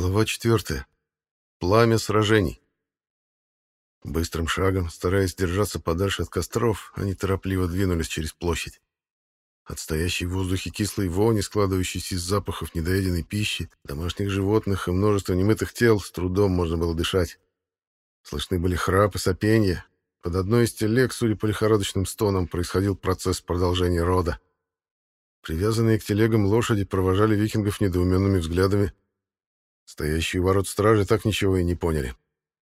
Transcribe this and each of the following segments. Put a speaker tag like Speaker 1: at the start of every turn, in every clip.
Speaker 1: Глава 4. Пламя сражений. Быстрым шагом, стараясь держаться подальше от костров, они торопливо двинулись через площадь. От в воздухе кислой вони, складывающейся из запахов недоеденной пищи, домашних животных и множества немытых тел, с трудом можно было дышать. Слышны были храпы, сопенья. Под одной из телег, судя по лихорадочным стонам, происходил процесс продолжения рода. Привязанные к телегам лошади провожали викингов недоуменными взглядами, Стоящие у ворот стражи так ничего и не поняли.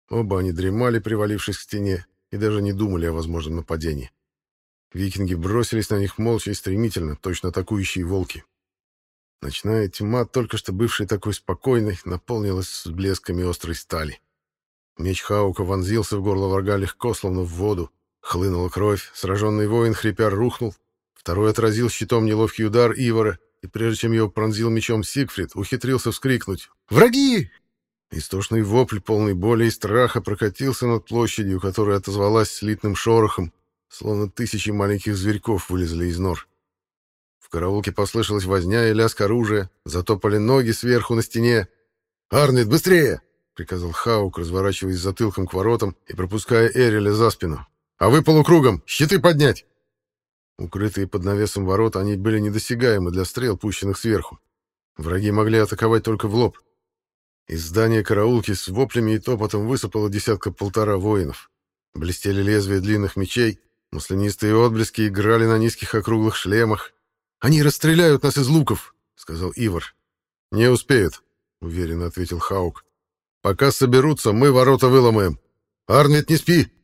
Speaker 1: Оба они дремали, привалившись к стене, и даже не думали о возможном нападении. Викинги бросились на них молча и стремительно, точно атакующие волки. Ночная тьма, только что бывшая такой спокойной, наполнилась блесками острой стали. Меч Хаука вонзился в горло врага легко, словно в воду. Хлынула кровь, сраженный воин, хрипя, рухнул. Второй отразил щитом неловкий удар Ивара и прежде чем его пронзил мечом Сигфрид, ухитрился вскрикнуть «Враги!». Истошный вопль, полный боли и страха, прокатился над площадью, которая отозвалась слитным шорохом, словно тысячи маленьких зверьков вылезли из нор. В караулке послышалась возня и лязг оружия, затопали ноги сверху на стене. «Арнвид, быстрее!» — приказал Хаук, разворачиваясь затылком к воротам и пропуская Эриля за спину. «А вы полукругом! Щиты поднять!» Укрытые под навесом ворот, они были недосягаемы для стрел, пущенных сверху. Враги могли атаковать только в лоб. Из здания караулки с воплями и топотом высыпало десятка-полтора воинов. Блестели лезвия длинных мечей, маслянистые отблески играли на низких округлых шлемах. «Они расстреляют нас из луков!» — сказал Ивар. «Не успеют», — уверенно ответил Хаук. «Пока соберутся, мы ворота выломаем. Арнвид, не спи!»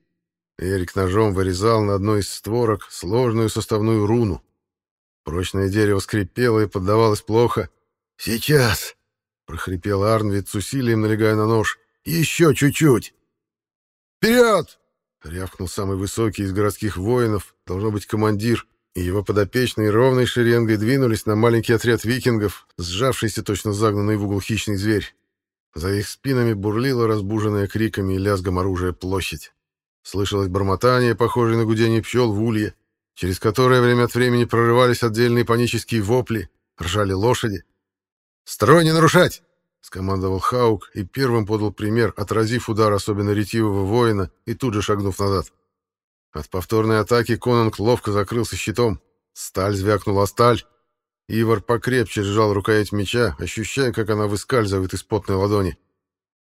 Speaker 1: Эрик ножом вырезал на одной из створок сложную составную руну. Прочное дерево скрипело и поддавалось плохо. «Сейчас!» — прохрипел Арнвид с усилием, налегая на нож. «Еще чуть-чуть!» «Вперед!» — рявкнул самый высокий из городских воинов, должно быть командир, и его подопечные ровной шеренгой двинулись на маленький отряд викингов, сжавшийся точно загнанный в угол хищный зверь. За их спинами бурлила разбуженная криками и лязгом оружия площадь. Слышалось бормотание, похожее на гудение пчел в улье, через которое время от времени прорывались отдельные панические вопли, ржали лошади. «Строй не нарушать!» — скомандовал Хаук и первым подал пример, отразив удар особенно ретивого воина и тут же шагнув назад. От повторной атаки Конанг ловко закрылся щитом. Сталь звякнула сталь. Ивар покрепче сжал рукоять меча, ощущая, как она выскальзывает из потной ладони.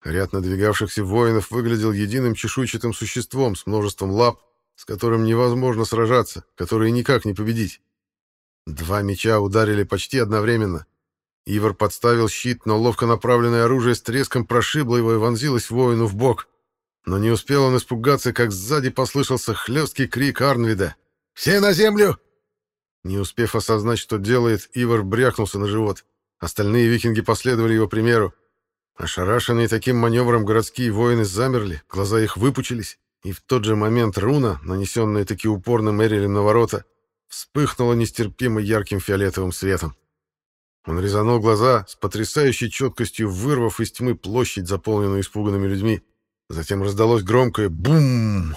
Speaker 1: Ряд надвигавшихся воинов выглядел единым чешуйчатым существом с множеством лап, с которым невозможно сражаться, которые никак не победить. Два меча ударили почти одновременно. Ивар подставил щит, но ловко направленное оружие с треском прошибло его и вонзилось воину в бок. Но не успел он испугаться, как сзади послышался хлесткий крик Арнвида. «Все на землю!» Не успев осознать, что делает, Ивар брякнулся на живот. Остальные викинги последовали его примеру. Ошарашенные таким маневром городские воины замерли, глаза их выпучились, и в тот же момент руна, нанесенная таки упорным Эрилем на ворота, вспыхнула нестерпимо ярким фиолетовым светом. Он резанул глаза, с потрясающей четкостью вырвав из тьмы площадь, заполненную испуганными людьми. Затем раздалось громкое «бум!»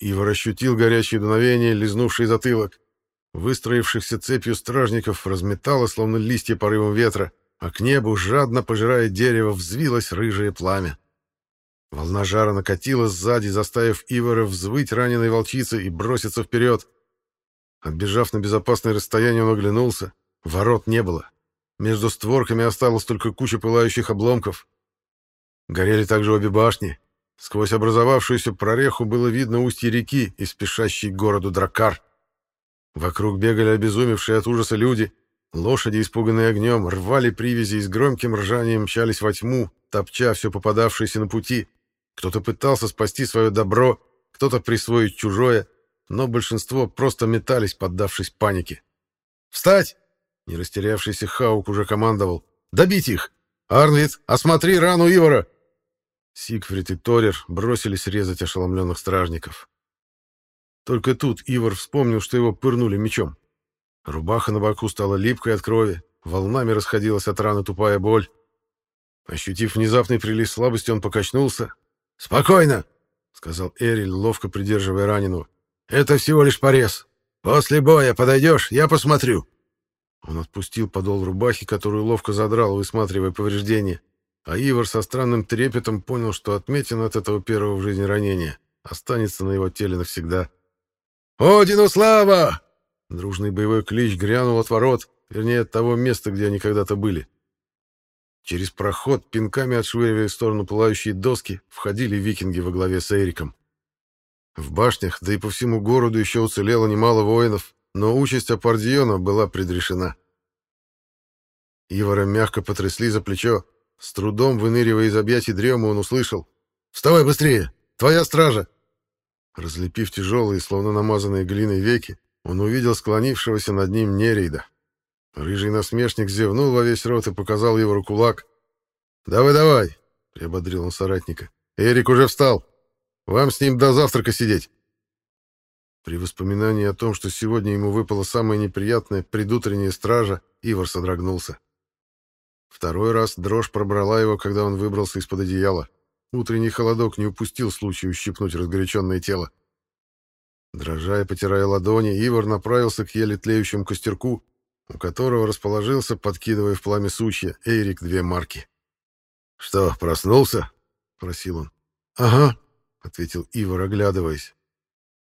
Speaker 1: Ивар ощутил горячее дуновение, лизнувший затылок. Выстроившихся цепью стражников разметало, словно листья порывом ветра а к небу, жадно пожирая дерево, взвилось рыжее пламя. Волна жара накатила сзади, заставив Ивара взвыть раненой волчицей и броситься вперед. Отбежав на безопасное расстояние, он оглянулся. Ворот не было. Между створками осталась только куча пылающих обломков. Горели также обе башни. Сквозь образовавшуюся прореху было видно устье реки и спешащий к городу Дракар. Вокруг бегали обезумевшие от ужаса люди — Лошади, испуганные огнем, рвали привязи и с громким ржанием мчались во тьму, топча все попадавшееся на пути. Кто-то пытался спасти свое добро, кто-то присвоить чужое, но большинство просто метались, поддавшись панике. «Встать!» — не растерявшийся Хаук уже командовал. «Добить их! Арнвид, осмотри рану Ивара!» Сигфрид и Торер бросились резать ошеломленных стражников. Только тут Ивар вспомнил, что его пырнули мечом. Рубаха на боку стала липкой от крови, волнами расходилась от раны тупая боль. Ощутив внезапный прилив слабости, он покачнулся. «Спокойно!» — сказал Эриль, ловко придерживая раненого. «Это всего лишь порез. После боя подойдешь, я посмотрю». Он отпустил подол рубахи, которую ловко задрал, высматривая повреждения. а Ивар со странным трепетом понял, что отметин от этого первого в жизни ранения останется на его теле навсегда. «Одину слава!» Дружный боевой клич грянул от ворот, вернее, от того места, где они когда-то были. Через проход, пинками отшвыривая в сторону пылающие доски, входили викинги во главе с Эриком. В башнях, да и по всему городу еще уцелело немало воинов, но участь Апардиона была предрешена. Ивара мягко потрясли за плечо. С трудом выныривая из объятий дрема, он услышал. «Вставай быстрее! Твоя стража!» Разлепив тяжелые, словно намазанные глиной веки, он увидел склонившегося над ним Нерейда. Рыжий насмешник зевнул во весь рот и показал его кулак. «Давай-давай!» — приободрил он соратника. «Эрик уже встал! Вам с ним до завтрака сидеть!» При воспоминании о том, что сегодня ему выпала самая неприятная предутренняя стража, Ивар содрогнулся. Второй раз дрожь пробрала его, когда он выбрался из-под одеяла. Утренний холодок не упустил случая ущипнуть разгоряченное тело. Дрожа и потирая ладони, Ивар направился к еле тлеющему костерку, у которого расположился, подкидывая в пламя сучья, Эйрик две марки. «Что, проснулся?» — просил он. «Ага», — ответил Ивар, оглядываясь.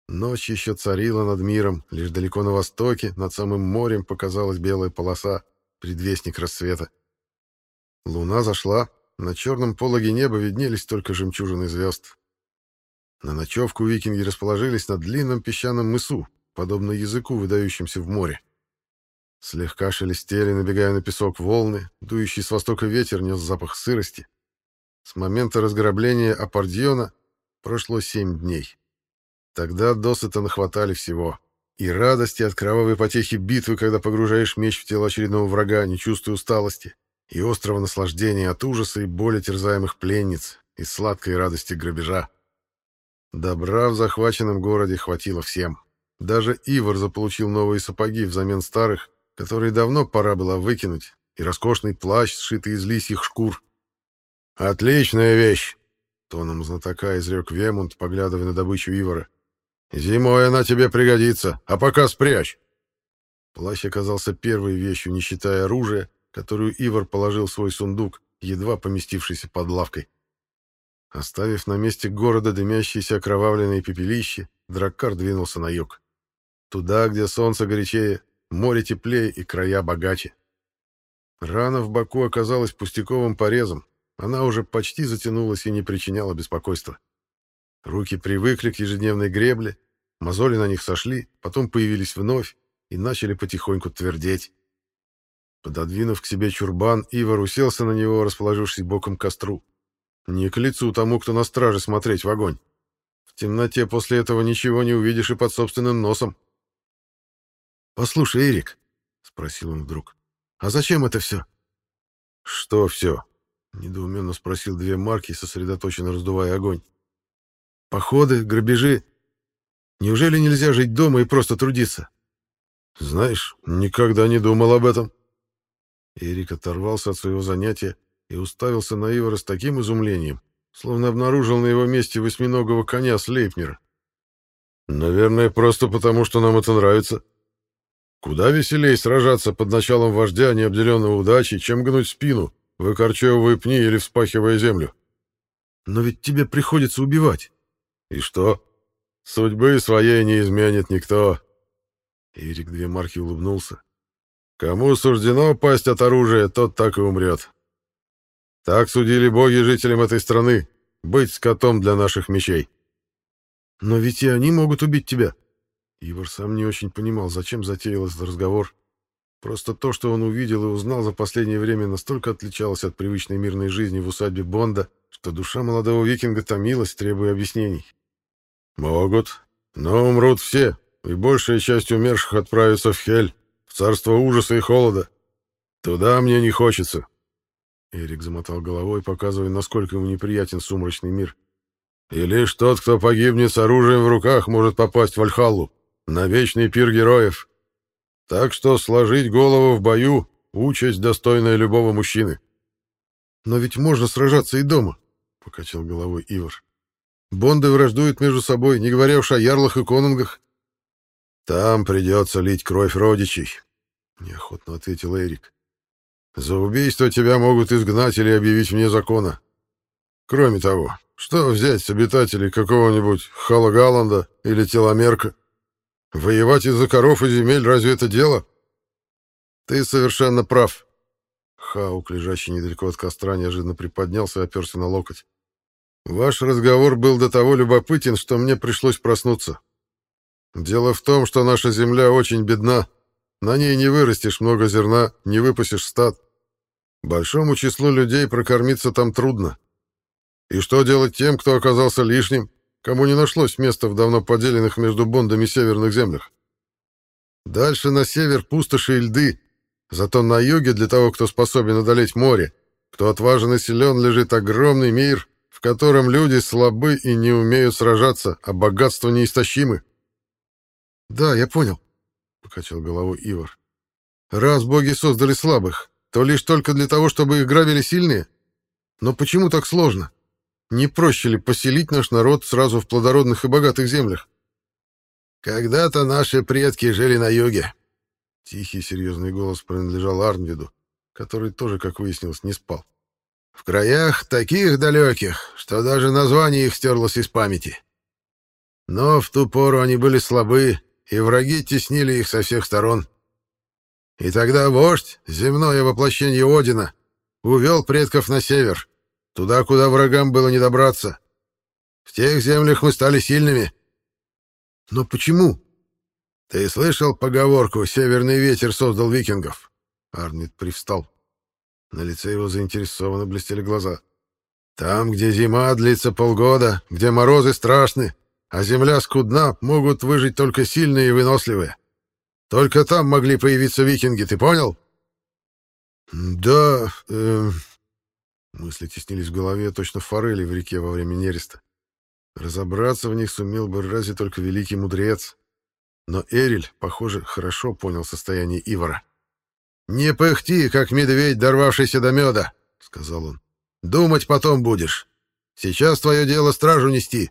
Speaker 1: Ночь еще царила над миром, лишь далеко на востоке, над самым морем показалась белая полоса, предвестник рассвета. Луна зашла, на черном пологе неба виднелись только жемчужины звезд. На ночевку викинги расположились на длинном песчаном мысу, подобно языку, выдающимся в море. Слегка шелестели, набегая на песок волны, дующий с востока ветер нес запах сырости. С момента разграбления Апардиона прошло семь дней. Тогда досыта нахватали всего. И радости от кровавой потехи битвы, когда погружаешь меч в тело очередного врага, не чувствуя усталости, и острого наслаждения от ужаса и боли терзаемых пленниц, и сладкой радости грабежа. Добра в захваченном городе хватило всем. Даже Ивар заполучил новые сапоги взамен старых, которые давно пора было выкинуть, и роскошный плащ, сшитый из лисьих шкур. «Отличная вещь!» — тоном знатока изрек Вемунд, поглядывая на добычу Ивара. «Зимой она тебе пригодится, а пока спрячь!» Плащ оказался первой вещью, не считая оружия, которую Ивар положил в свой сундук, едва поместившийся под лавкой. Оставив на месте города дымящиеся окровавленные пепелища, Драккар двинулся на юг. Туда, где солнце горячее, море теплее и края богаче. Рана в боку оказалась пустяковым порезом, она уже почти затянулась и не причиняла беспокойства. Руки привыкли к ежедневной гребле, мозоли на них сошли, потом появились вновь и начали потихоньку твердеть. Пододвинув к себе чурбан, Ивар уселся на него, расположившись боком к костру. Не к лицу тому, кто на страже смотреть в огонь. В темноте после этого ничего не увидишь и под собственным носом. «Послушай, Эрик», — спросил он вдруг, — «а зачем это все?» «Что все?» — недоуменно спросил две марки, сосредоточенно раздувая огонь. «Походы, грабежи. Неужели нельзя жить дома и просто трудиться?» «Знаешь, никогда не думал об этом», Эрик оторвался от своего занятия и уставился на Ивара с таким изумлением, словно обнаружил на его месте восьминогого коня Слейпнера. «Наверное, просто потому, что нам это нравится. Куда веселей сражаться под началом вождя, необделенного удачей, чем гнуть спину, выкорчевывая пни или вспахивая землю. Но ведь тебе приходится убивать. И что? Судьбы своей не изменит никто». Эрик две марки улыбнулся. Кому суждено пасть от оружия, тот так и умрет. Так судили боги жителям этой страны, быть скотом для наших мечей. Но ведь и они могут убить тебя. Ивар сам не очень понимал, зачем затеял этот разговор. Просто то, что он увидел и узнал за последнее время, настолько отличалось от привычной мирной жизни в усадьбе Бонда, что душа молодого викинга томилась, требуя объяснений. «Могут, но умрут все, и большая часть умерших отправится в Хель царство ужаса и холода. Туда мне не хочется. Эрик замотал головой, показывая, насколько ему неприятен сумрачный мир. И лишь тот, кто погибнет с оружием в руках, может попасть в Альхаллу, на вечный пир героев. Так что сложить голову в бою — участь, достойная любого мужчины. «Но ведь можно сражаться и дома», — покачал головой Ивар. «Бонды враждуют между собой, не говоря уж о ярлах и конунгах». «Там придется лить кровь родичей», — неохотно ответил Эрик.
Speaker 2: За убийство тебя могут изгнать или объявить вне закона. Кроме того, что взять с обитателей какого-нибудь Халагаланда или Теломерка? Воевать из-за коров и земель разве это дело?
Speaker 1: Ты совершенно прав. Хаук, лежащий недалеко от костра, неожиданно приподнялся и оперся на локоть. Ваш разговор был до того любопытен, что мне пришлось проснуться. Дело в том, что наша земля очень бедна. На ней не вырастешь много зерна, не выпасешь стад. Большому числу людей прокормиться там трудно. И что делать тем, кто оказался лишним, кому не нашлось места в давно поделенных между бондами северных землях? Дальше на север пустоши и льды, зато на юге для того, кто способен одолеть море, кто отважен и силен, лежит огромный мир, в котором люди слабы и не умеют сражаться, а богатства неистощимы. — Да, я понял, — покачал головой Ивар. — Раз боги создали слабых, то лишь только для того, чтобы их грабили сильные? Но почему так сложно? Не проще ли поселить наш народ сразу в плодородных и богатых землях?
Speaker 2: Когда-то наши предки жили на юге.
Speaker 1: Тихий серьезный голос принадлежал Арнвиду, который тоже, как выяснилось, не спал.
Speaker 2: В краях таких далеких, что даже название их стерлось из памяти. Но в ту пору они были слабы, и враги теснили их со всех сторон. И тогда вождь, земное воплощение Одина, увел предков на север, Туда, куда врагам было не добраться. В тех землях мы стали сильными.
Speaker 1: Но почему?
Speaker 2: Ты слышал поговорку «Северный ветер создал викингов»?
Speaker 1: Арнвид привстал. На лице его заинтересованно блестели глаза.
Speaker 2: Там, где зима длится полгода, где морозы страшны, а земля скудна, могут выжить только сильные и выносливые. Только там могли появиться викинги, ты понял?
Speaker 1: Да, э, Мысли теснились в голове, точно форели в реке во время нереста. Разобраться в них сумел бы разве только великий мудрец. Но Эриль, похоже, хорошо понял состояние Ивара.
Speaker 2: «Не пыхти, как медведь, дорвавшийся до меда», — сказал он. «Думать потом будешь. Сейчас твое дело стражу нести.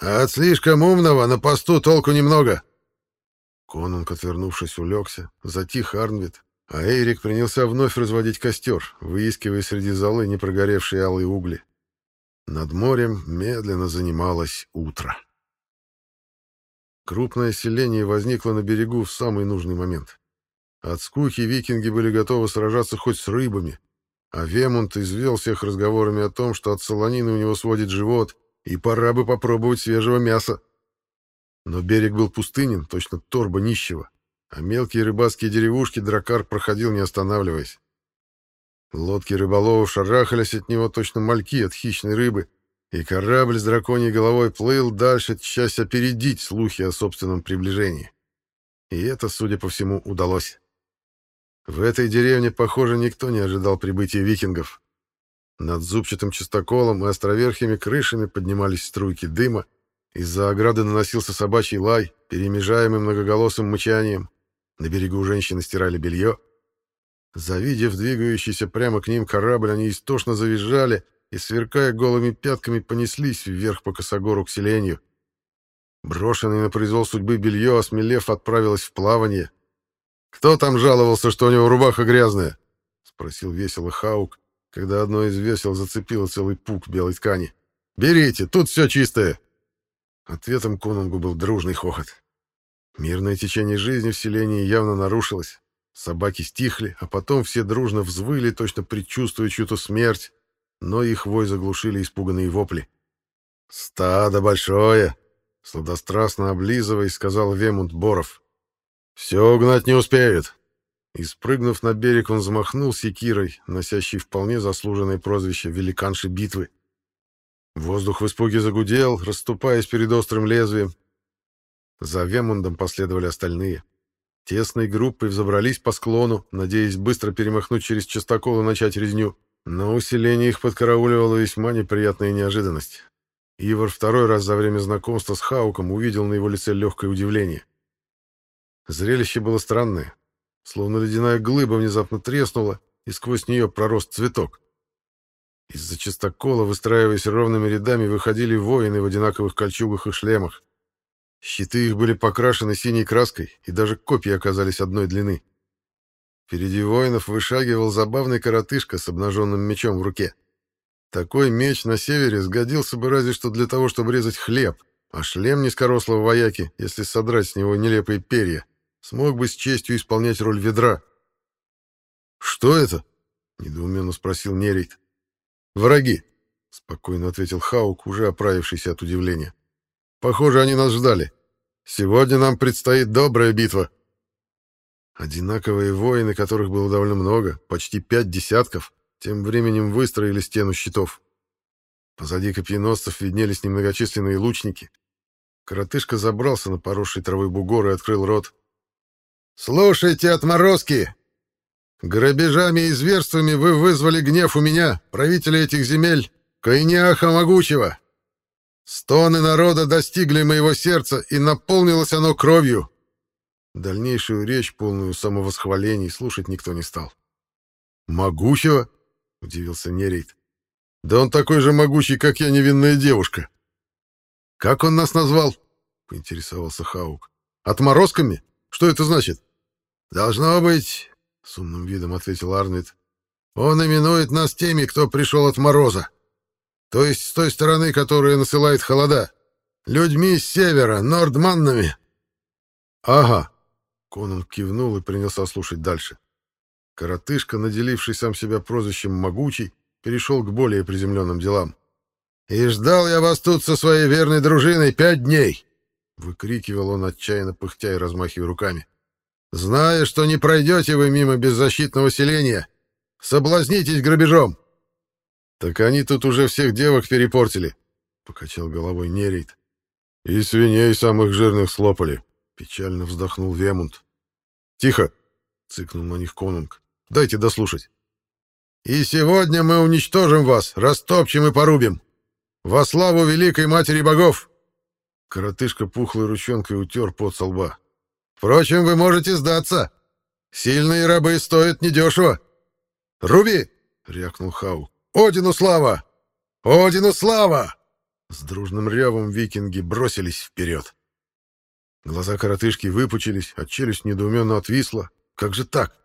Speaker 2: А от слишком умного на посту толку немного».
Speaker 1: Конунг, отвернувшись, улегся. Затих Арнвид, а Эрик принялся вновь разводить костер, выискивая среди золы непрогоревшие алые угли. Над морем медленно занималось утро. Крупное селение возникло на берегу в самый нужный момент. От скуки викинги были готовы сражаться хоть с рыбами, а Вемонт извел всех разговорами о том, что от солонины у него сводит живот, и пора бы попробовать свежего мяса. Но берег был пустынен, точно торба нищего а мелкие рыбацкие деревушки дракар проходил, не останавливаясь. Лодки рыболовов шарахались от него точно мальки от хищной рыбы, и корабль с драконьей головой плыл дальше, часть опередить слухи о собственном приближении. И это, судя по всему, удалось. В этой деревне, похоже, никто не ожидал прибытия викингов. Над зубчатым чистоколом и островерхими крышами поднимались струйки дыма, из-за ограды наносился собачий лай, перемежаемый многоголосым мычанием. На берегу женщины стирали белье. Завидев двигающийся прямо к ним корабль, они истошно завизжали и, сверкая голыми пятками, понеслись вверх по косогору к селению. Брошенный на произвол судьбы белье, осмелев, отправилось в плавание. «Кто там жаловался, что у него рубаха грязная?» — спросил весело Хаук, когда одно из весел зацепило целый пук белой ткани. «Берите, тут все чистое!» Ответом конунгу был дружный хохот. Мирное течение жизни в селении явно нарушилось. Собаки стихли, а потом все дружно взвыли, точно предчувствуя чью-то смерть, но их вой заглушили испуганные вопли. «Стадо большое!» — сладострастно облизываясь, сказал Вемунд Боров. «Все угнать не успеют!» И, спрыгнув на берег, он замахнул секирой, носящей вполне заслуженное прозвище «Великанши битвы». Воздух в испуге загудел, расступаясь перед острым лезвием, за Вемундом последовали остальные. Тесной группой взобрались по склону, надеясь быстро перемахнуть через частокол и начать резню. Но усиление их подкарауливала весьма неприятная неожиданность. Ивар второй раз за время знакомства с Хауком увидел на его лице легкое удивление. Зрелище было странное. Словно ледяная глыба внезапно треснула, и сквозь нее пророс цветок. Из-за частокола, выстраиваясь ровными рядами, выходили воины в одинаковых кольчугах и шлемах. Щиты их были покрашены синей краской, и даже копья оказались одной длины. Впереди воинов вышагивал забавный коротышка с обнаженным мечом в руке. Такой меч на севере сгодился бы разве что для того, чтобы резать хлеб, а шлем низкорослого вояки, если содрать с него нелепые перья, смог бы с честью исполнять роль ведра. «Что это?» — недоуменно спросил Нерейт. «Враги», — спокойно ответил Хаук, уже оправившийся от удивления. «Похоже, они нас ждали. Сегодня нам предстоит добрая битва». Одинаковые воины, которых было довольно много, почти пять десятков, тем временем выстроили стену щитов. Позади копьеносцев виднелись немногочисленные лучники. Коротышка забрался на поросший травой бугор и открыл рот. «Слушайте, отморозки! Грабежами и зверствами вы вызвали гнев у меня, правителя этих земель, Кайняха Могучего. Стоны народа достигли моего сердца, и наполнилось оно кровью. Дальнейшую речь, полную самовосхвалений, слушать никто не стал. «Могучего?» — удивился Нерейт. «Да он такой же могучий, как я, невинная девушка». «Как он нас назвал?» — поинтересовался Хаук. «Отморозками? Что это значит?» «Должно быть...» — с умным видом ответил Арнет. «Он именует нас теми, кто пришел от мороза. То есть с той стороны, которая насылает холода. Людьми с севера, нордманнами». «Ага», Конан кивнул и принялся слушать дальше. Коротышка, наделивший сам себя прозвищем «Могучий», перешел к более приземленным делам. «И ждал я вас тут со своей верной дружиной пять дней!» — выкрикивал он, отчаянно пыхтя и размахивая руками. «Зная, что не пройдете вы мимо беззащитного селения, соблазнитесь грабежом!» «Так они тут уже всех девок перепортили», — покачал головой Нерейт. «И свиней самых жирных слопали», — печально вздохнул Вемунд. «Тихо!» — цыкнул на них конунг. «Дайте дослушать». «И сегодня мы уничтожим вас, растопчем и порубим. Во славу великой матери богов!» Коротышка пухлой ручонкой утер пот со лба. «Впрочем, вы можете сдаться. Сильные рабы стоят недешево. Руби!» — рявкнул Хау. «Одину слава! Одину слава!» С дружным ревом викинги бросились вперед. Глаза коротышки выпучились, а челюсть недоуменно отвисла. Как же так?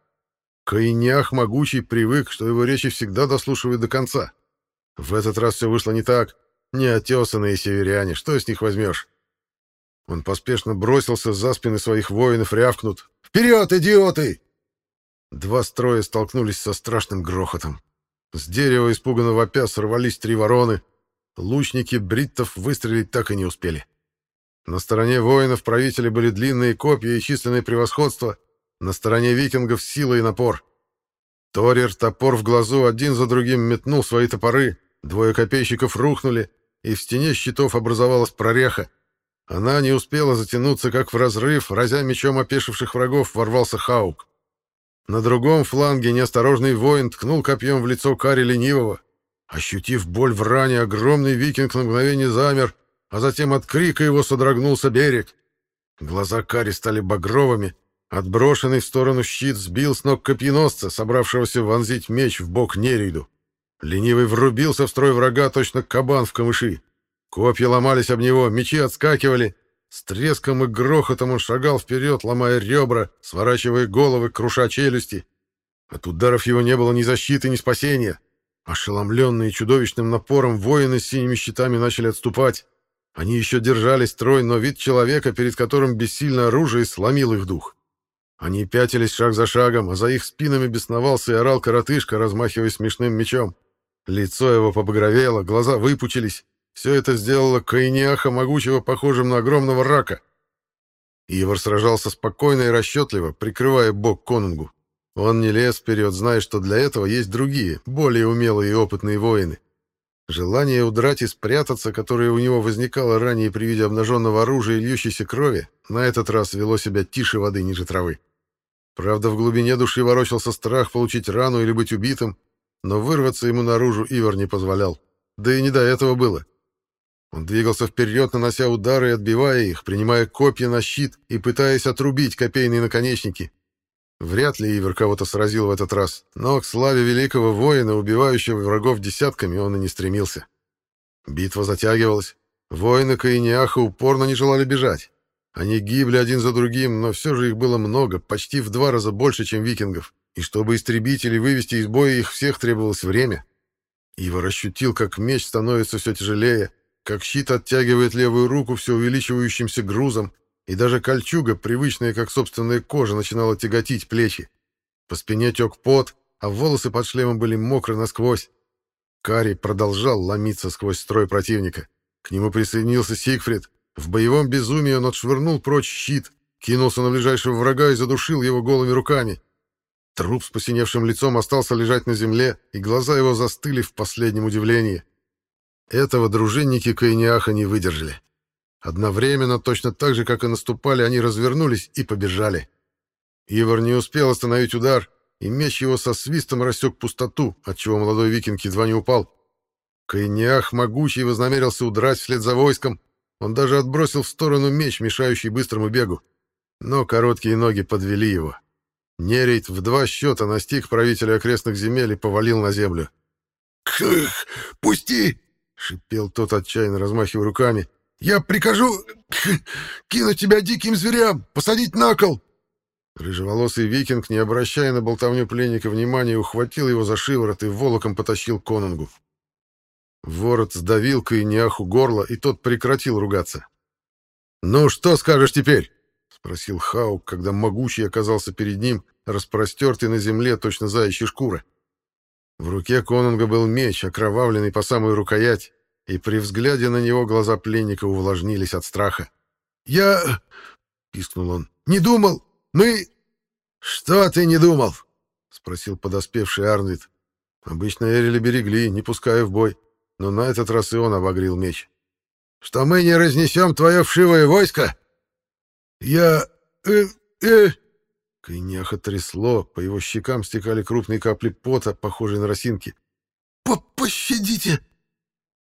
Speaker 1: Каинях могучий привык, что его речи всегда дослушивают до конца. В этот раз все вышло не так. Неотесанные северяне, что с них возьмешь? Он поспешно бросился за спины своих воинов, рявкнут. «Вперед, идиоты!» Два строя столкнулись со страшным грохотом. С дерева испуганно вопя сорвались три вороны. Лучники бриттов выстрелить так и не успели. На стороне воинов правителя были длинные копья и численное превосходство, на стороне викингов сила и напор. Торир, топор в глазу, один за другим метнул свои топоры, двое копейщиков рухнули, и в стене щитов образовалась прореха. Она не успела затянуться, как в разрыв, разя мечом опешивших врагов, ворвался Хаук. На другом фланге неосторожный воин ткнул копьем в лицо Кари Ленивого. Ощутив боль в ране, огромный викинг на мгновение замер, а затем от крика его содрогнулся берег. Глаза Кари стали багровыми, отброшенный в сторону щит сбил с ног копьеносца, собравшегося вонзить меч в бок Нерейду. Ленивый врубился в строй врага, точно кабан в камыши. Копья ломались об него, мечи отскакивали. С треском и грохотом он шагал вперед, ломая ребра, сворачивая головы, круша челюсти. От ударов его не было ни защиты, ни спасения. Ошеломленные чудовищным напором, воины с синими щитами начали отступать. Они еще держались строй, но вид человека, перед которым бессильно оружие, сломил их дух. Они пятились шаг за шагом, а за их спинами бесновался и орал коротышка, размахивая смешным мечом. Лицо его побагровело, глаза выпучились. Все это сделало Каиниаха могучего похожим на огромного рака. Ивар сражался спокойно и расчетливо, прикрывая бок конунгу. Он не лез вперед, зная, что для этого есть другие, более умелые и опытные воины. Желание удрать и спрятаться, которое у него возникало ранее при виде обнаженного оружия и льющейся крови, на этот раз вело себя тише воды ниже травы. Правда, в глубине души ворочался страх получить рану или быть убитым, но вырваться ему наружу Ивар не позволял. Да и не до этого было. Он двигался вперед, нанося удары и отбивая их, принимая копья на щит и пытаясь отрубить копейные наконечники. Вряд ли Ивер кого-то сразил в этот раз, но к славе великого воина, убивающего врагов десятками, он и не стремился. Битва затягивалась. Воины Каиниаха упорно не желали бежать. Они гибли один за другим, но все же их было много, почти в два раза больше, чем викингов. и чтобы истребители вывести из боя их всех требовалось время. Ивар ощутил, как меч становится все тяжелее, как щит оттягивает левую руку все увеличивающимся грузом, и даже кольчуга, привычная как собственная кожа, начинала тяготить плечи. По спине тек пот, а волосы под шлемом были мокры насквозь. Кари продолжал ломиться сквозь строй противника. К нему присоединился Сигфрид. В боевом безумии он отшвырнул прочь щит, кинулся на ближайшего врага и задушил его голыми руками. Труп с посиневшим лицом остался лежать на земле, и глаза его застыли в последнем удивлении. Этого дружинники Каиниаха не выдержали. Одновременно, точно так же, как и наступали, они развернулись и побежали. Ивар не успел остановить удар, и меч его со свистом рассек пустоту, отчего молодой викинг едва не упал. Кайниах могучий вознамерился удрать вслед за войском. Он даже отбросил в сторону меч, мешающий быстрому бегу. Но короткие ноги подвели его. Нерейт в два счета настиг правителя окрестных земель и повалил на землю.
Speaker 2: «Кх! Пусти!» — шипел тот, отчаянно размахивая руками. «Я прикажу кинуть тебя диким зверям, посадить на кол!»
Speaker 1: Рыжеволосый викинг, не обращая на болтовню пленника внимания, ухватил его за шиворот и волоком потащил конунгу. Ворот сдавил Каиняху горло, и тот прекратил ругаться. «Ну, что скажешь теперь?» — спросил Хаук, когда могучий оказался перед ним, распростертый на земле, точно заячья шкура. В руке конунга был меч, окровавленный по самую рукоять, и при взгляде на него глаза пленника увлажнились от страха.
Speaker 2: «Я...» — пискнул он. «Не думал! Мы...» «Что ты не думал?» — спросил подоспевший Арнвид.
Speaker 1: Обычно Эрили берегли, не пуская в бой, но на этот раз и он обогрел меч.
Speaker 2: «Что мы не разнесем твое вшивое войско?» «Я... э... э...»
Speaker 1: Кайняха трясло, по его щекам стекали крупные капли пота, похожие на росинки.
Speaker 2: «Пощадите!»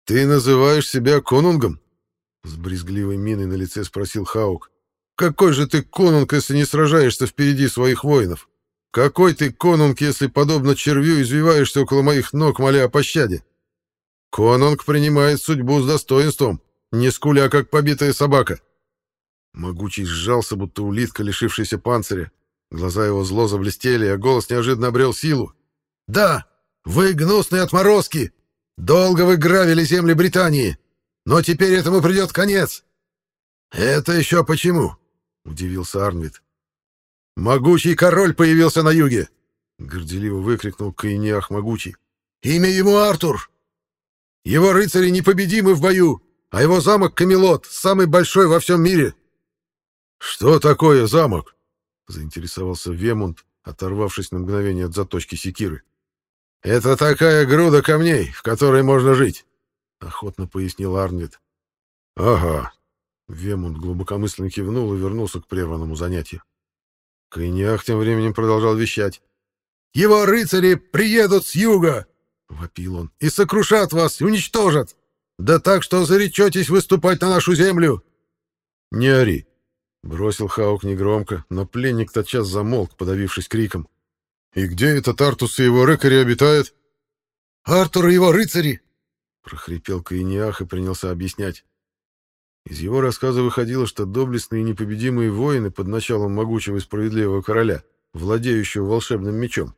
Speaker 1: «Ты называешь себя конунгом?» С брезгливой миной на лице спросил Хаук. Какой же ты конунг, если не сражаешься впереди своих воинов? Какой ты конунг, если, подобно червю, извиваешься около моих ног, моля о пощаде? Конунг принимает судьбу с достоинством, не скуля, как побитая собака. Могучий сжался, будто улитка, лишившаяся панциря. Глаза его зло заблестели, а голос неожиданно обрел силу.
Speaker 2: «Да, вы гнусные отморозки! Долго вы грабили земли Британии, но теперь этому придет конец!» «Это еще почему?» — удивился Арнвид. «Могучий король появился на юге!» — горделиво выкрикнул Каиниах Могучий. «Имя ему Артур! Его рыцари непобедимы в бою, а его замок Камелот самый большой во всем мире!»
Speaker 1: «Что такое замок?» — заинтересовался Вемунд, оторвавшись на мгновение от заточки секиры.
Speaker 2: «Это такая груда камней, в которой можно жить», — охотно пояснил Арнвид.
Speaker 1: «Ага, Вемунд глубокомысленно кивнул и вернулся к прерванному занятию. Кайниах тем временем продолжал вещать.
Speaker 2: «Его рыцари приедут с юга!» — вопил он. «И сокрушат вас, и уничтожат! Да так, что заречетесь выступать на нашу землю!»
Speaker 1: «Не ори!» — бросил Хаук негромко, но пленник тотчас замолк, подавившись криком. «И где этот Артус и его рыкари обитают?»
Speaker 2: «Артур и его рыцари!»
Speaker 1: — прохрипел Каиниах и принялся объяснять. Из его рассказа выходило, что доблестные и непобедимые воины под началом могучего и справедливого короля, владеющего волшебным мечом,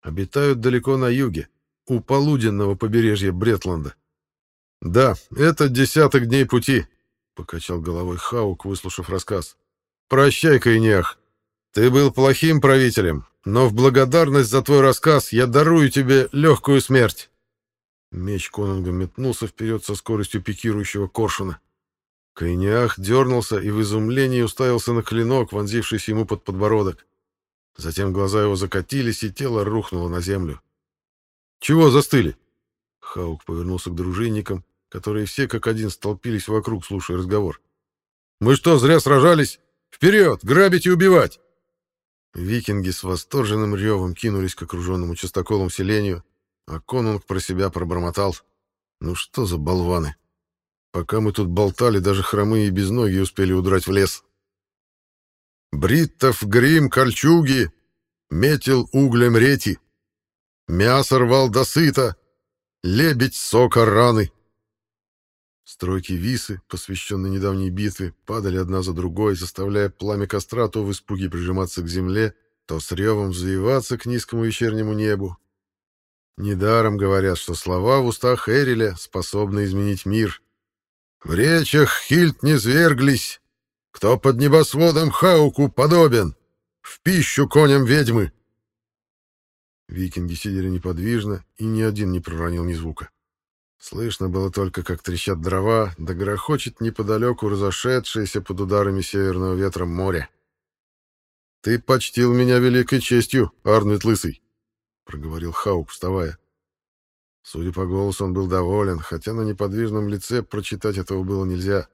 Speaker 1: обитают далеко на юге, у полуденного побережья Бретланда. «Да, это десяток дней пути», — покачал головой Хаук, выслушав рассказ. «Прощай, Кайнях. Ты был плохим правителем, но в благодарность за твой рассказ я дарую тебе легкую смерть». Меч Конунга метнулся вперед со скоростью пикирующего коршуна. Кайниах дернулся и в изумлении уставился на клинок, вонзившийся ему под подбородок. Затем глаза его закатились, и тело рухнуло на землю. «Чего застыли?» Хаук повернулся к дружинникам, которые все как один столпились вокруг, слушая разговор. «Мы что, зря сражались? Вперед! Грабить и убивать!» Викинги с восторженным ревом кинулись к окруженному частоколом селению, а конунг про себя пробормотал. «Ну что за болваны!» Пока мы тут болтали, даже хромые и безногие успели удрать в лес. Бриттов грим кольчуги, метил углем рети. Мясо рвал досыта, лебедь сока раны. Стройки висы, посвященные недавней битве, падали одна за другой, заставляя пламя костра то в испуге прижиматься к земле, то с ревом взвиваться к низкому вечернему небу. Недаром говорят, что слова в устах Эриля способны изменить мир. В речах Хильд не зверглись, кто под небосводом Хауку подобен, в пищу коням ведьмы. Викинги сидели неподвижно, и ни один не проронил ни звука. Слышно было только, как трещат дрова, да грохочет неподалеку разошедшееся под ударами северного ветра море. «Ты почтил меня великой честью, Арнвид Лысый», — проговорил Хаук, вставая. Судя по голосу, он был доволен, хотя на неподвижном лице прочитать этого было нельзя.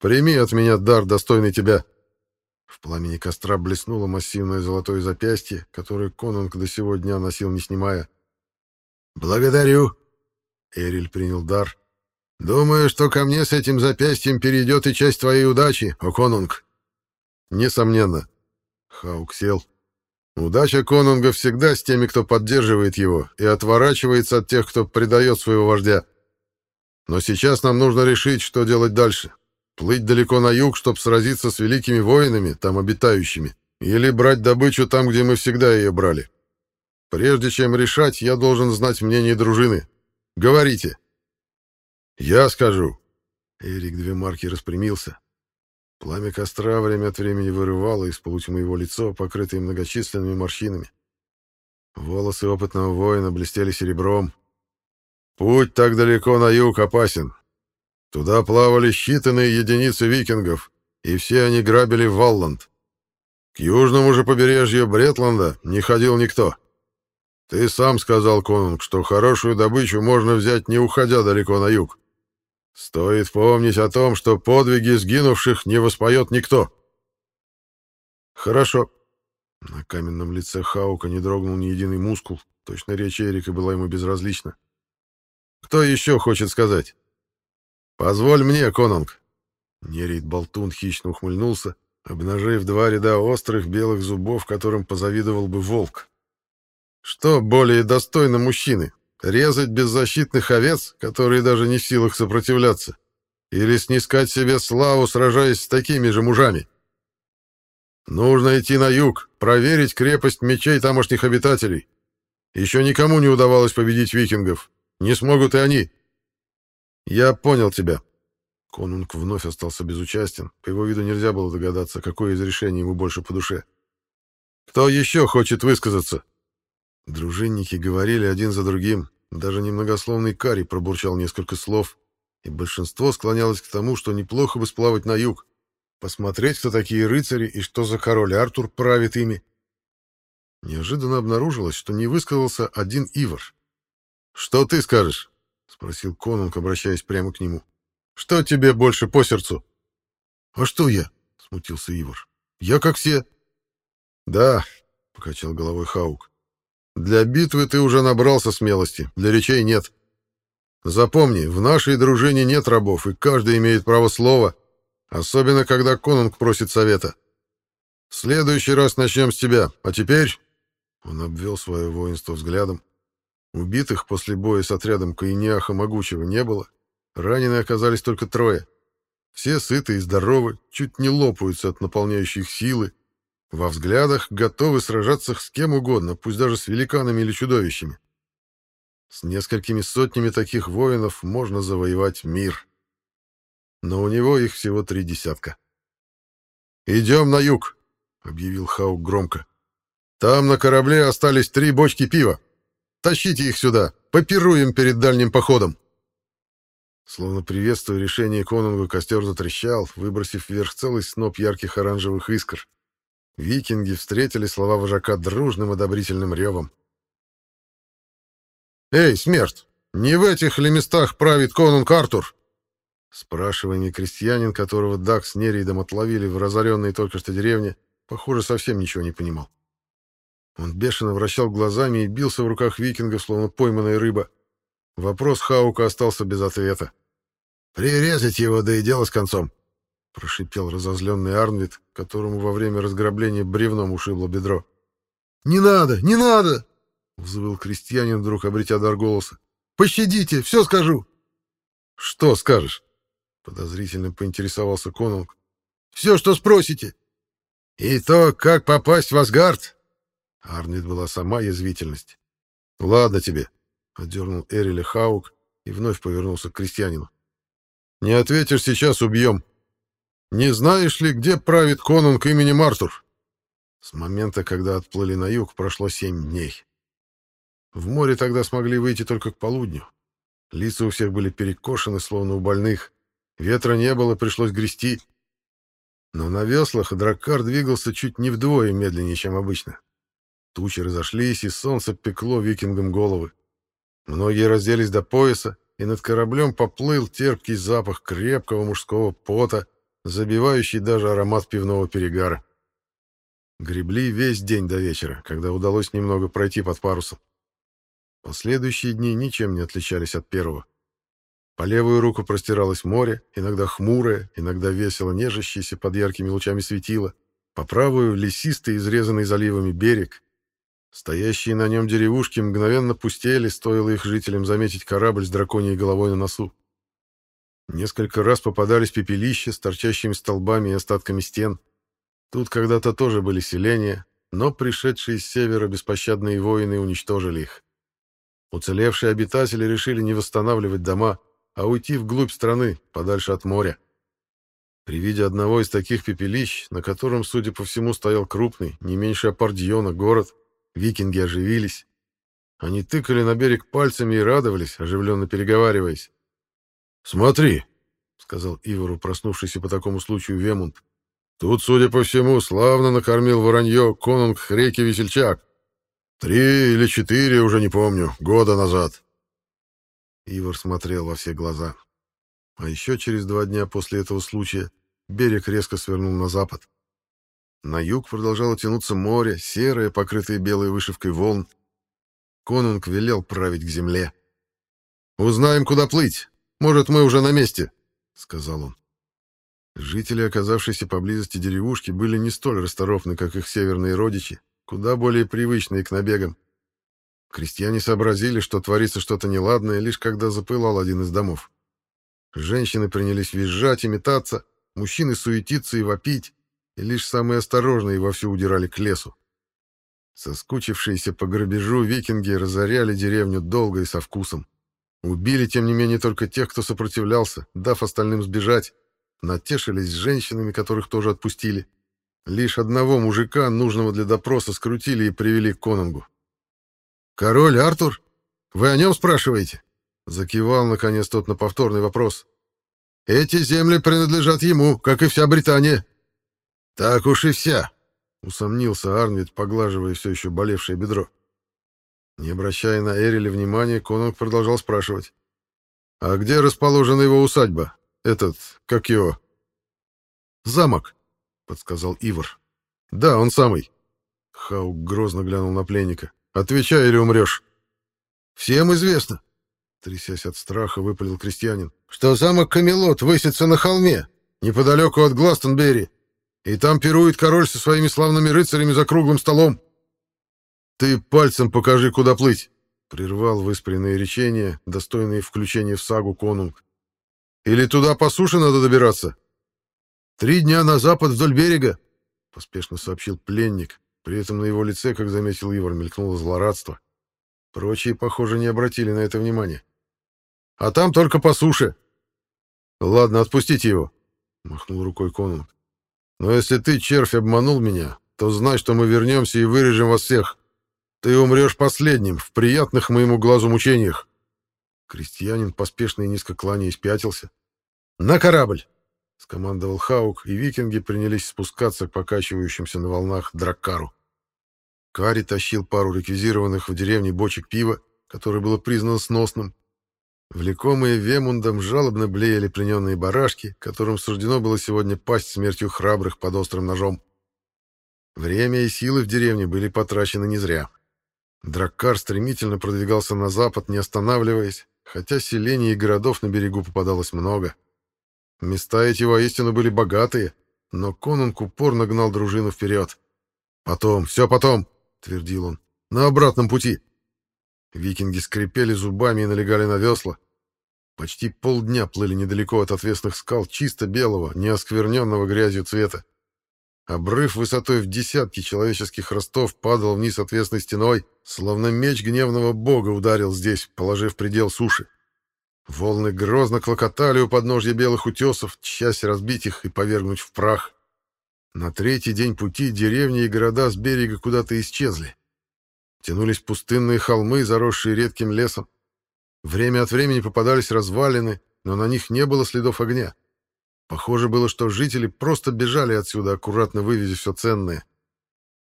Speaker 1: «Прими от меня дар, достойный тебя!» В пламени костра блеснуло массивное золотое запястье, которое конунг до сего дня носил, не снимая.
Speaker 2: «Благодарю!»
Speaker 1: Эриль принял дар.
Speaker 2: «Думаю, что ко мне с этим запястьем перейдет и часть твоей удачи, о конунг».
Speaker 1: «Несомненно». Хаук сел. «Удача конунга всегда с теми, кто поддерживает его, и отворачивается от тех, кто предает своего вождя. Но сейчас нам нужно решить, что делать дальше. Плыть далеко на юг, чтобы сразиться с великими воинами, там обитающими, или брать добычу там, где мы всегда ее брали. Прежде чем решать, я должен знать мнение дружины. Говорите. Я скажу. Эрик две марки распрямился. Пламя костра время от времени вырывало из полутьмы его лицо, покрытое многочисленными морщинами. Волосы опытного воина блестели серебром. Путь так далеко на юг опасен. Туда плавали считанные единицы викингов, и все они грабили Валланд. К южному же побережью Бретланда не ходил никто. Ты сам сказал, Конунг, что хорошую добычу можно взять, не уходя далеко на юг. Стоит помнить о том, что подвиги сгинувших не воспоет никто. Хорошо. На каменном лице Хаука не дрогнул ни единый мускул. Точно речь Эрика была ему безразлична. Кто еще хочет сказать? Позволь мне, Конунг. Нерейд Болтун хищно ухмыльнулся, обнажив два ряда острых белых зубов, которым позавидовал бы волк. Что более достойно мужчины? Резать беззащитных овец, которые даже не в силах сопротивляться? Или снискать себе славу, сражаясь с такими же мужами? Нужно идти на юг, проверить крепость мечей тамошних обитателей. Еще никому не удавалось победить викингов. Не смогут и они. Я понял тебя. Конунг вновь остался безучастен. По его виду нельзя было догадаться, какое из решений ему больше по душе. Кто еще хочет высказаться? Дружинники говорили один за другим, даже немногословный Кари пробурчал несколько слов, и большинство склонялось к тому, что неплохо бы сплавать на юг, посмотреть, кто такие рыцари и что за король Артур правит ими. Неожиданно обнаружилось, что не высказался один Ивар. «Что ты скажешь?» — спросил Конунг, обращаясь прямо к нему. «Что тебе больше по сердцу?» «А что я?» — смутился Ивар. «Я как все». «Да», — покачал головой Хаук. Для битвы ты уже набрался смелости, для речей нет. Запомни, в нашей дружине нет рабов, и каждый имеет право слова, особенно когда конунг просит совета. В следующий раз начнем с тебя, а теперь...» Он обвел свое воинство взглядом. Убитых после боя с отрядом Каиниаха Могучего не было. Раненые оказались только трое. Все сыты и здоровы, чуть не лопаются от наполняющих силы, во взглядах готовы сражаться с кем угодно, пусть даже с великанами или чудовищами. С несколькими сотнями таких воинов можно завоевать мир. Но у него их всего три десятка. «Идем на юг», — объявил Хаук громко. «Там на корабле остались три бочки пива. Тащите их сюда, попируем перед дальним походом». Словно приветствуя решение конунга, костер затрещал, выбросив вверх целый сноп ярких оранжевых искр. Викинги встретили слова вожака дружным одобрительным ревом. «Эй, смерть, не в этих ли местах правит конунг Артур?» Спрашивание крестьянин, которого Дак с Нерейдом отловили в разоренной только что деревне, похоже, совсем ничего не понимал. Он бешено вращал глазами и бился в руках викингов, словно пойманная рыба. Вопрос Хаука остался без ответа. «Прирезать его, да и дело с концом», — прошипел разозленный Арнвид, которому во время разграбления бревном ушибло бедро. «Не надо! Не надо!» — взвыл крестьянин, вдруг обретя дар голоса. «Пощадите! Все скажу!» «Что скажешь?» — подозрительно поинтересовался Конунг. «Все, что спросите!»
Speaker 2: И то, как попасть в Асгард. Арнвид была сама язвительность.
Speaker 1: Ладно тебе, отдернул Эриля Хаук и вновь повернулся к крестьянину. Не ответишь сейчас убьем. Не знаешь ли, где правит конунг именем Артур? С момента, когда отплыли на юг, прошло семь дней. В море тогда смогли выйти только к полудню. Лица у всех были перекошены, словно у больных. Ветра не было, пришлось грести. Но на веслах драккар двигался чуть не вдвое медленнее, чем обычно. Тучи разошлись, и солнце пекло викингам головы. Многие разделись до пояса, и над кораблем поплыл терпкий запах крепкого мужского пота, забивающий даже аромат пивного перегара. Гребли весь день до вечера, когда удалось немного пройти под парусом. Последующие дни ничем не отличались от первого. По левую руку простиралось море, иногда хмурое, иногда весело нежащееся под яркими лучами светила, по правую — лесистый, изрезанный заливами берег. Стоящие на нем деревушки мгновенно пустели, стоило их жителям заметить корабль с драконьей головой на носу. Несколько раз попадались пепелища с торчащими столбами и остатками стен. Тут когда-то тоже были селения, но пришедшие с севера беспощадные воины уничтожили их. Уцелевшие обитатели решили не восстанавливать дома, а уйти вглубь страны, подальше от моря. При виде одного из таких пепелищ, на котором, судя по всему, стоял крупный, не меньше Апардиона, город, викинги оживились. Они тыкали на берег пальцами и радовались, оживленно переговариваясь. «Смотри», — сказал Ивару, проснувшийся по такому случаю Вемунд, «тут, судя по всему, славно накормил воронье конунг Хреки Весельчак. Три или четыре, уже не помню, года назад. Ивар смотрел во все глаза. А еще через два дня после этого случая берег резко свернул на запад. На юг продолжало тянуться море, серое, покрытое белой вышивкой волн. Конунг велел править к земле. «Узнаем, куда плыть. Может, мы уже на месте», — сказал он. Жители, оказавшиеся поблизости деревушки, были не столь расторопны, как их северные родичи, куда более привычные к набегам. Крестьяне сообразили, что творится что-то неладное, лишь когда запылал один из домов. Женщины принялись визжать и метаться, мужчины суетиться и вопить, и лишь самые осторожные вовсю удирали к лесу. Соскучившиеся по грабежу викинги разоряли деревню долго и со вкусом. Убили, тем не менее, только тех, кто сопротивлялся, дав остальным сбежать, натешились с женщинами, которых тоже отпустили. Лишь одного мужика, нужного для допроса, скрутили и привели к Конунгу. «Король Артур? Вы о нем спрашиваете?» Закивал, наконец, тот на повторный вопрос. «Эти земли принадлежат ему, как и вся Британия». «Так уж и вся», — усомнился Арнвид, поглаживая все еще болевшее бедро. Не обращая на Эриля внимания, Конунг продолжал спрашивать. «А где расположена его усадьба? Этот, как его?» «Замок», подсказал Ивар. Да, он самый. Хаук грозно глянул на пленника. Отвечай или умрешь. Всем известно, трясясь от страха, выпалил крестьянин, что замок Камелот высится на холме, неподалеку от Гластонберри, и там пирует король со своими славными рыцарями за круглым столом. Ты пальцем покажи, куда плыть, прервал выспренные речения, достойные включения в сагу Конунг. Или туда по суше надо добираться? «Три дня на запад вдоль берега», — поспешно сообщил пленник. При этом на его лице, как заметил Ивар, мелькнуло злорадство. Прочие, похоже, не обратили на это внимания. «А там только по суше». «Ладно, отпустите его», — махнул рукой Конунг. «Но если ты, червь, обманул меня, то знай, что мы вернемся и вырежем вас всех. Ты умрешь последним, в приятных моему глазу мучениях». Крестьянин, поспешно и низко кланяясь, пятился. «На корабль!» — скомандовал Хаук, и викинги принялись спускаться к покачивающимся на волнах драккару. Кари тащил пару реквизированных в деревне бочек пива, которое было признано сносным. Влекомые Вемундом жалобно блеяли плененные барашки, которым суждено было сегодня пасть смертью храбрых под острым ножом. Время и силы в деревне были потрачены не зря. Драккар стремительно продвигался на запад, не останавливаясь, хотя селений и городов на берегу попадалось много — Места эти воистину были богатые, но конунг упорно гнал дружину вперед. «Потом, все потом», — твердил он, — «на обратном пути». Викинги скрипели зубами и налегали на весла. Почти полдня плыли недалеко от отвесных скал чисто белого, не оскверненного грязью цвета. Обрыв высотой в десятки человеческих ростов падал вниз отвесной стеной, словно меч гневного бога ударил здесь, положив предел суши. Волны грозно клокотали у подножья белых утесов, часть разбить их и повергнуть в прах. На третий день пути деревни и города с берега куда-то исчезли. Тянулись пустынные холмы, заросшие редким лесом. Время от времени попадались развалины, но на них не было следов огня. Похоже было, что жители просто бежали отсюда, аккуратно вывезя все ценное.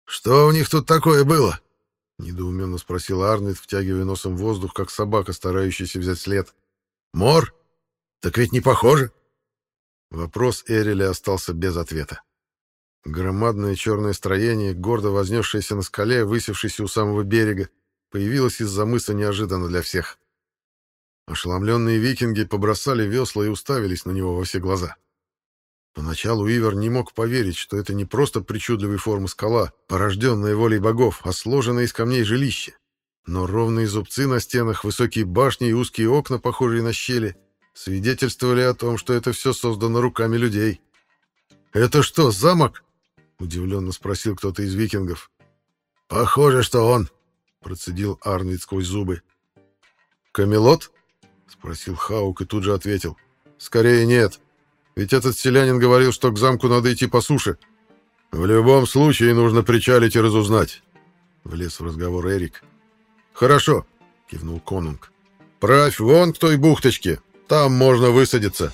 Speaker 2: «Что у них тут такое было?»
Speaker 1: — недоуменно спросил Арнольд, втягивая носом воздух, как собака, старающаяся взять след.
Speaker 2: «Мор? Так ведь не похоже».
Speaker 1: Вопрос Эриля остался без ответа. Громадное черное строение, гордо вознесшееся на скале, высевшееся у самого берега, появилось из-за мыса неожиданно для всех. Ошеломленные викинги побросали весла и уставились на него во все глаза. Поначалу Ивер не мог поверить, что это не просто причудливой формы скала, порожденная волей богов, а сложенное из камней жилище. Но ровные зубцы на стенах, высокие башни и узкие окна, похожие на щели, свидетельствовали о том, что это все создано руками людей. «Это что, замок?» — удивленно спросил кто-то из викингов.
Speaker 2: «Похоже, что он», —
Speaker 1: процедил Арнвид сквозь зубы. «Камелот?» — спросил Хаук и тут же ответил. «Скорее нет. Ведь этот селянин говорил, что к замку надо идти по суше. В любом случае нужно причалить и разузнать. Влез в разговор Эрик. Хорошо, кивнул Конунг. Правь вон к той бухточке. Там можно высадиться.